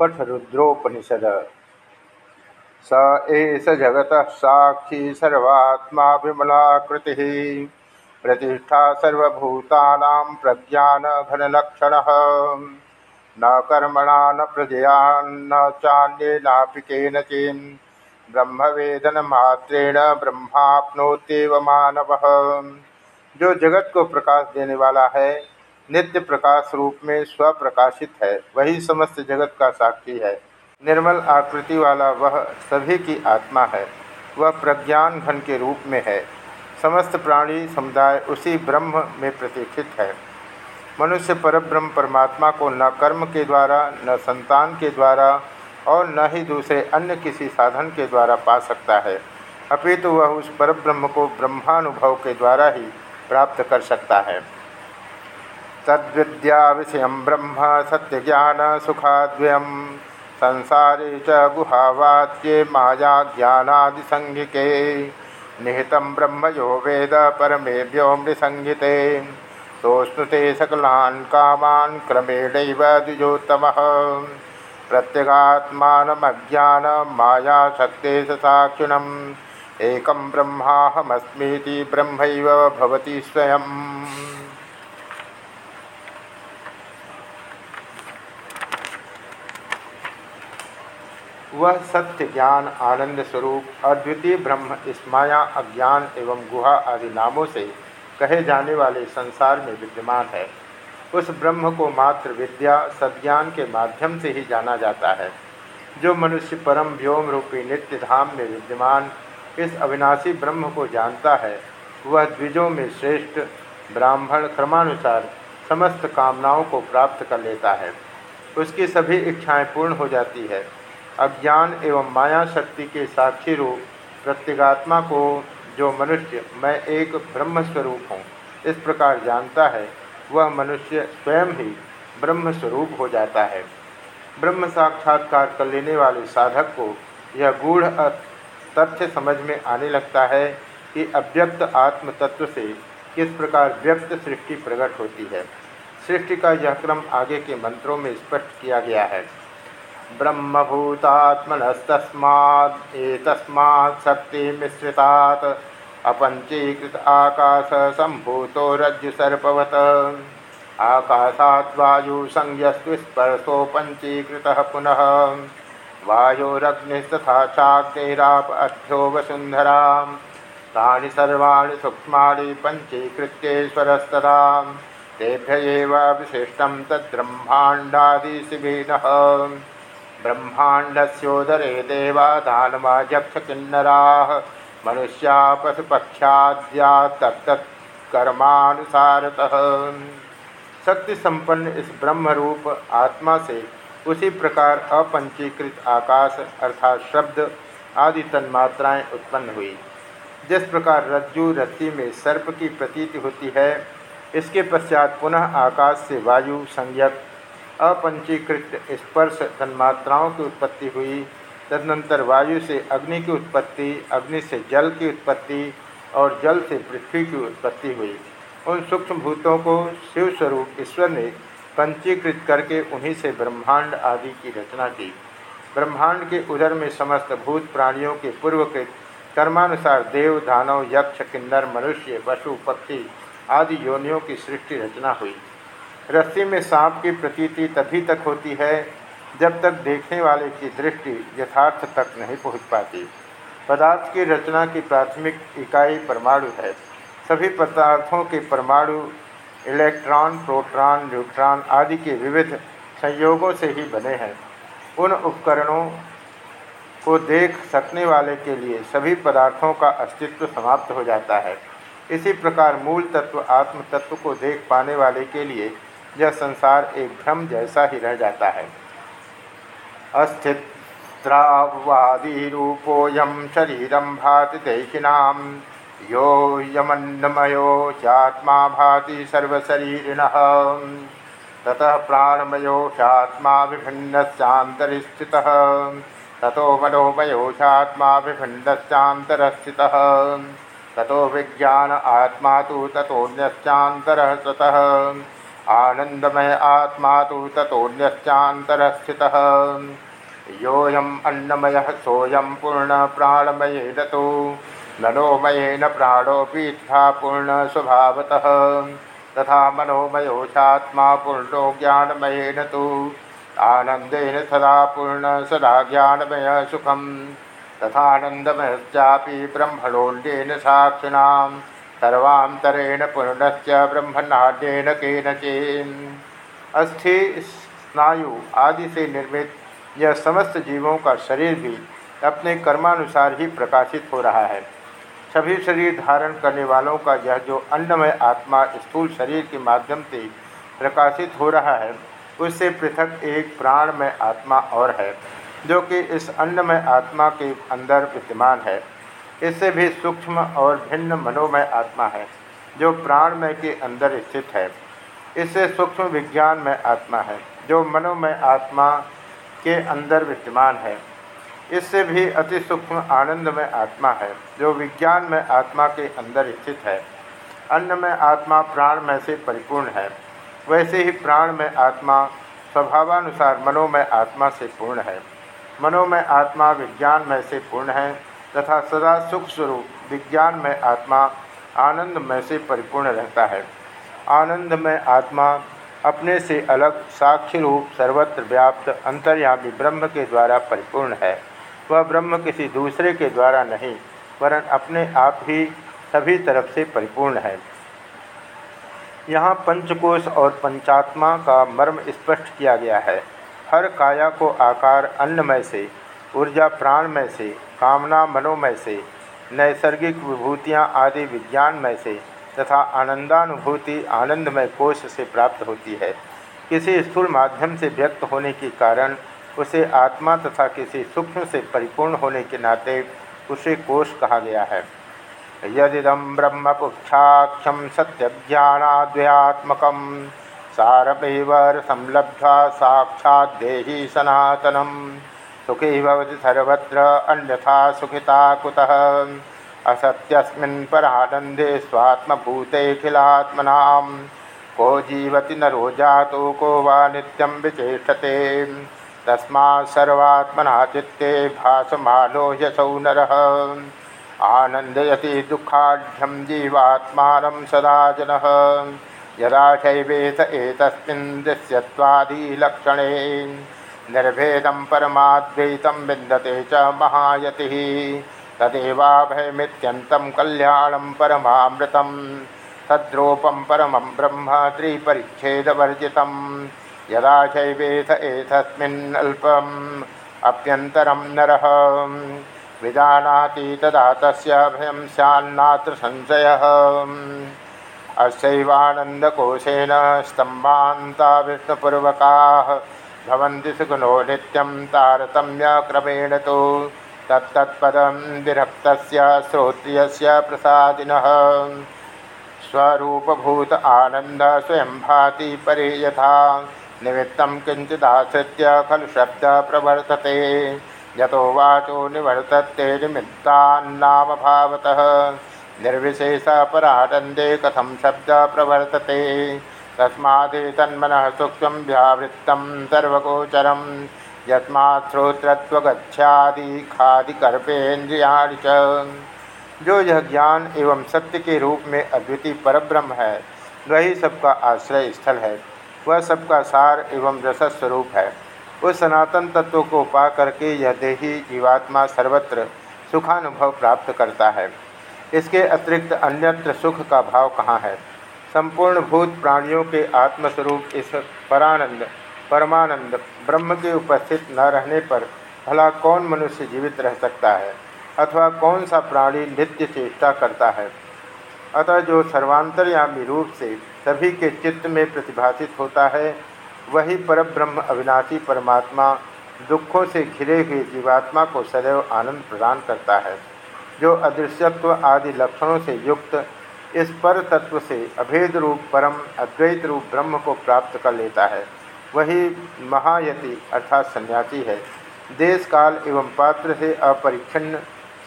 कठरुद्रोपनिषद। स एष जगत साक्षी सर्वात्मा विमलाकृति। प्रतिष्ठा सर्वभूतानां प्रज्ञानघनलक्षण न कर्मणा न प्रजया न चान्येनापि केनचिन्। ब्रह्मवेदन मात्रेण ब्रह्माप्नोत्येव मानव। जो जगत को प्रकाश देने वाला है नित्य प्रकाश रूप में स्वप्रकाशित है, वही समस्त जगत का साक्षी है। निर्मल आकृति वाला वह सभी की आत्मा है। वह प्रज्ञान घन के रूप में है। समस्त प्राणी समुदाय उसी ब्रह्म में प्रतिष्ठित है। मनुष्य परब्रह्म परमात्मा को न कर्म के द्वारा, न संतान के द्वारा और न ही दूसरे अन्य किसी साधन के द्वारा पा सकता है। अपितु तो वह उस परब्रह्म को ब्रह्मानुभव के द्वारा ही प्राप्त कर सकता है। तद्विद्या विषय ब्रह्म सत्य ज्ञान सुखाद्वय। संसारे च गुहावाच्ये माया ज्ञानादिसंज्ञिके निहित ब्रह्म यो वेद परमे व्योमृसंहिते सोष्णुते सकलान् कामान् क्रमेणैव द्विजोत्तमः। प्रत्यगात्मानमज्ञान माया शक्ते साक्षिणम्। एकं ब्रह्माहमस्मीति ब्रह्मैव भवति स्वयं वह सत्य ज्ञान आनंद स्वरूप, अद्वितीय ब्रह्म, इस माया, अज्ञान एवं गुहा आदि नामों से कहे जाने वाले संसार में विद्यमान है। उस ब्रह्म को मात्र विद्या सज्ञान के माध्यम से ही जाना जाता है। जो मनुष्य परम व्योम रूपी नित्य धाम में विद्यमान, इस अविनाशी ब्रह्म को जानता है, वह द्विजों में श्रेष्ठ, ब्राह्मण क्रमानुसार समस्त कामनाओं को प्राप्त कर लेता है। उसकी सभी इच्छाएँ पूर्ण हो जाती है। अज्ञान एवं माया शक्ति के साक्षी रूप, प्रत्यगात्मा को जो मनुष्य, मैं एक ब्रह्म स्वरूप हूँ। इस प्रकार जानता है, वह मनुष्य स्वयं ही ब्रह्म स्वरूप हो जाता है। ब्रह्म साक्षात्कार कर लेने वाले साधक को यह गूढ़ तथ्य समझ में आने लगता है कि अव्यक्त आत्म तत्व से किस प्रकार व्यक्त सृष्टि प्रकट होती है। सृष्टि का यह क्रम आगे के मंत्रों में स्पष्ट किया गया है। ब्रह्मभूतात्मनस्तस्मात्, एतस्मात् शक्तिमिश्रितात्, अपञ्चीकृत सम्भूतो रज्जुसर्पवत् आकाशात् वायुसंयस्तुस्पर्शो पञ्चीकृतः पुनः। वायोरग्निस्तथा चाग्निराप अध्यो वसुन्धरा तानि सर्वाणि सूक्ष्माणि पञ्चीकृत्येश्वरस्तदा। तेभ्य एव विशिष्टं तद्ब्रह्माण्डादिशिभिनः ब्रह्माण्डस्योदरे देवा दानवाजक्षकिन्नराः मनुष्या पशुपक्षाद्या तत्तत्कर्मानुसारतः शक्ति संपन्न इस ब्रह्मरूप आत्मा से उसी प्रकार अपंचीकृत आकाश अर्थात शब्द आदि तन्मात्राएँ उत्पन्न हुई। जिस प्रकार रज्जु रत्ती में सर्प की प्रतीति होती है, इसके पश्चात पुनः आकाश से वायु संयक अपंचीकृत स्पर्श तन्मात्राओं की उत्पत्ति हुई। तदनंतर वायु से अग्नि की उत्पत्ति, अग्नि से जल की उत्पत्ति और जल से पृथ्वी की उत्पत्ति हुई। उन सूक्ष्म भूतों को शिव स्वरूप ईश्वर ने पंचीकृत करके उन्हीं से ब्रह्मांड आदि की रचना की। ब्रह्मांड के उदर में समस्त भूत प्राणियों के पूर्वकृत कर्मानुसार देव, दानव, यक्ष, किन्नर, मनुष्य, पशु, पक्षी आदि योनियों की सृष्टि रचना हुई। रस्सी में सांप की प्रतीति तभी तक होती है जब तक देखने वाले की दृष्टि यथार्थ तक नहीं पहुँच पाती। पदार्थ की रचना की प्राथमिक इकाई परमाणु है। सभी पदार्थों के परमाणु, इलेक्ट्रॉन, प्रोटॉन, न्यूट्रॉन आदि के विविध संयोगों से ही बने हैं। उन उपकरणों को देख सकने वाले के लिए सभी पदार्थों का अस्तित्व समाप्त हो जाता है। इसी प्रकार मूल तत्व, आत्म तत्व को देख पाने वाले के लिए यह संसार एक भ्रम जैसा ही रह जाता है। अस्थित्रावादी रूपोयम शरीरम भाति दैहिनाम यो यमन्नमयो चात्मा भाति सर्वशरीरिण। ततः प्राणमयो चात्मा विभिन्नश्चान्तरिस्थित ततो मनोमयो चात्मा विभिन्नश्चान्तरस्थितः ततो विज्ञान आत्मा तो तथोन्यश्चातर स्वतः। आनंदमय आत्मा तो तथोन्यश्चातरस्थित योऽयम् अन्नमय सोऽयं पूर्णप्राणमयेन तो मनोमयेन प्राणोऽपि तथा पूर्णस्वभावतः तथा मनोमयोचात्मा पूर्णो ज्ञानमयेन तो आनंदेन सदा पूर्ण सदा ज्ञानमय सुखम। तथानंदमयश्चापि ब्रह्मणोन्येन साक्षिणा सर्वांतरेण पूर्णश्च ब्रह्मणाड्येन केनचिन् अस्थि, स्नायु आदि से निर्मित यह समस्त जीवों का शरीर भी अपने कर्मानुसार ही प्रकाशित हो रहा है। सभी शरीर धारण करने वालों का यह जो अन्नमय आत्मा स्थूल शरीर के माध्यम से प्रकाशित हो रहा है, उससे पृथक एक प्राणमय आत्मा और है, जो कि इस अन्नमय आत्मा के अंदर विद्यमान है। इससे भी सूक्ष्म और भिन्न मनोमय आत्मा है, जो प्राणमय के अंदर स्थित है। इससे सूक्ष्म विज्ञान में आत्मा है, जो मनोमय आत्मा के अंदर विद्यमान है। इससे भी अति सूक्ष्म आनंदमय आत्मा है, जो विज्ञान में आत्मा के अंदर स्थित है। अन्न में आत्मा प्राण में से परिपूर्ण है। वैसे ही प्राण में आत्मा स्वभावानुसार मनोमय आत्मा से पूर्ण है। मनोमय आत्मा विज्ञान में से पूर्ण है। तथा सदा सुख स्वरूप विज्ञान में आत्मा आनंद में से परिपूर्ण रहता है। आनंद में आत्मा अपने से अलग साक्षी रूप सर्वत्र व्याप्त अंतर्यामी ब्रह्म के द्वारा परिपूर्ण है। वह ब्रह्म किसी दूसरे के द्वारा नहीं, वरन अपने आप ही सभी तरफ़ से परिपूर्ण है। यहाँ पंचकोश और पंचात्मा का मर्म स्पष्ट किया गया है। हर काया को आकार अन्नमय से ऊर्जा प्राणमय से, कामना मनोमय से, नैसर्गिक विभूतियाँ आदि विज्ञानमय से, तथा आनंदानुभूति, आनंदमय कोष से प्राप्त होती है। किसी स्थूल माध्यम से व्यक्त होने के कारण, उसे आत्मा तथा किसी सूक्ष्म से परिपूर्ण होने के नाते, उसे कोष कहा गया है। यदिदम ब्रह्मपुच्छाक्षम सत्यज्ञानाद्वयात्मक सारमेवर संलब्ध्वा साक्षादेही सनातनम। सुखी भवति सर्वत्र, अन्यथा सुखिता कुतः? असत्यस्मिन् परानन्दे स्वात्मभूतेऽखिलात्मनां को जीवति नरो जातो को वा नित्यं विचेष्टते। तस्मात् सर्वात्मना चित्ते भासमानो ह्यसौ नरः। आनन्दयति दुःखाढ्यं जीवात्मानं सदा जनः। यदा शैवेत एतस्मिन् दृश्यत्वादिलक्षणे निर्भेदं परमाद्वैतं विन्दते च महायतिः। तदेवाभयमित्यन्तं कल्याणं परमामृतं तद्रूपं परमं ब्रह्म त्रिपरिच्छेदवर्जितं यदा शैवेथ एतस्मिन्नल्पम् अप्यन्तरं नरः। विजानाति तदा तस्य भयं स्यान्नात्र संशयः। अस्यैवानन्दकोशेन स्तम्भान्ता भवन्ति सुगुणो नित्यं तारतम्यक्रमेण तो। तत्तत्पदं विरक्तस्य श्रोत्रियस्य प्रसादिनः। स्वरूपभूत आनन्द स्वयं भाति परे यथा। निमित्तं किञ्चिदाश्रित्य खलु शब्दः प्रवर्तते। यतो वाचो निवर्तते निमित्तान्नाम भावतः निर्विशेषपरानन्दे कथं शब्दः प्रवर्तते। तस्मादेतन्मनः सूक्ष्म व्यावृत्तं सर्वगोचरं श्रोत्रत्वगच्छादि खादिकर्पेन्द्रियाणि च। जो यह ज्ञान एवं सत्य के रूप में अद्वितीय परब्रह्म है, वही सबका आश्रय स्थल है। वह सबका सार एवं रसस्वरूप है। उस सनातन तत्व को पा करके यह देही जीवात्मा सर्वत्र सुखानुभव प्राप्त करता है। इसके अतिरिक्त अन्यत्र सुख का भाव कहाँ है? संपूर्ण भूत प्राणियों के आत्मस्वरूप इस परानंद, परमानंद, ब्रह्म के उपस्थित न रहने पर भला कौन मनुष्य जीवित रह सकता है अथवा कौन सा प्राणी नित्य चेष्टा करता है? अतः जो सर्वांतर्यामी रूप से सभी के चित्त में प्रतिभाषित होता है, वही परब्रह्म अविनाशी परमात्मा दुखों से घिरे हुए जीवात्मा को सदैव आनंद प्रदान करता है, जो अदृश्यत्व आदि लक्षणों से युक्त इस पर तत्व से अभेद रूप परम अद्वैत रूप ब्रह्म को प्राप्त कर लेता है। वही महायति अर्थात सन्यासी है। देश काल एवं पात्र से अपरिच्छिन्न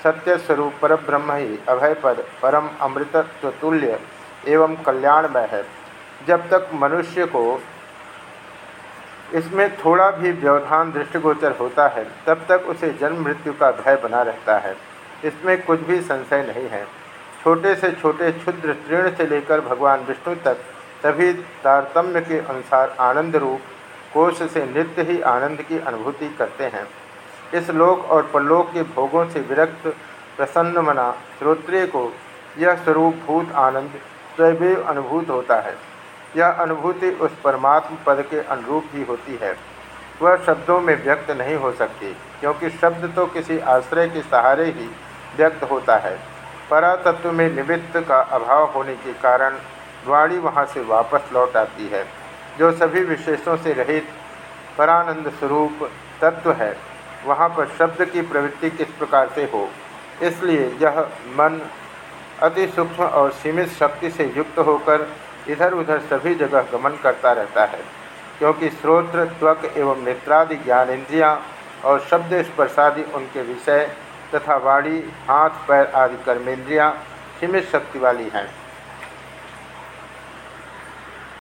सत्य स्वरूप पर ब्रह्म ही अभय पद परम अमृतत्व तुल्य एवं कल्याणमय है। जब तक मनुष्य को इसमें थोड़ा भी व्यवधान दृष्टिगोचर होता है, तब तक उसे जन्म मृत्यु का भय बना रहता है। इसमें कुछ भी संशय नहीं है। छोटे से छोटे क्षुद्र तृण से लेकर भगवान विष्णु तक, सभी तारतम्य के अनुसार आनंद रूप, कोष से नित्य ही आनंद की अनुभूति करते हैं। इस लोक और परलोक के भोगों से विरक्त, प्रसन्न मना श्रोत्रिय को यह स्वरूप भूत आनंद स्वयं अनुभूत होता है। यह अनुभूति उस परमात्म पद के अनुरूप ही होती है। वह शब्दों में व्यक्त नहीं हो सकती, क्योंकि शब्द तो किसी आश्रय के सहारे ही व्यक्त होता है। परातत्व में निमित्त का अभाव होने के कारण वाणी वहाँ से वापस लौट आती है, जो सभी विशेषों से रहित परानंद स्वरूप तत्व है। वहाँ पर शब्द की प्रवृत्ति किस प्रकार से हो? इसलिए यह मन अति सूक्ष्म और सीमित शक्ति से युक्त होकर इधर उधर सभी जगह गमन करता रहता है, क्योंकि स्रोत्र त्वक एवं नेत्रादि ज्ञानेन्द्रियाँ और शब्द स्पर्शादि उनके विषय तथा वाणी हाथ पैर आदि कर्मेंद्रियाँ सीमित शक्ति वाली हैं।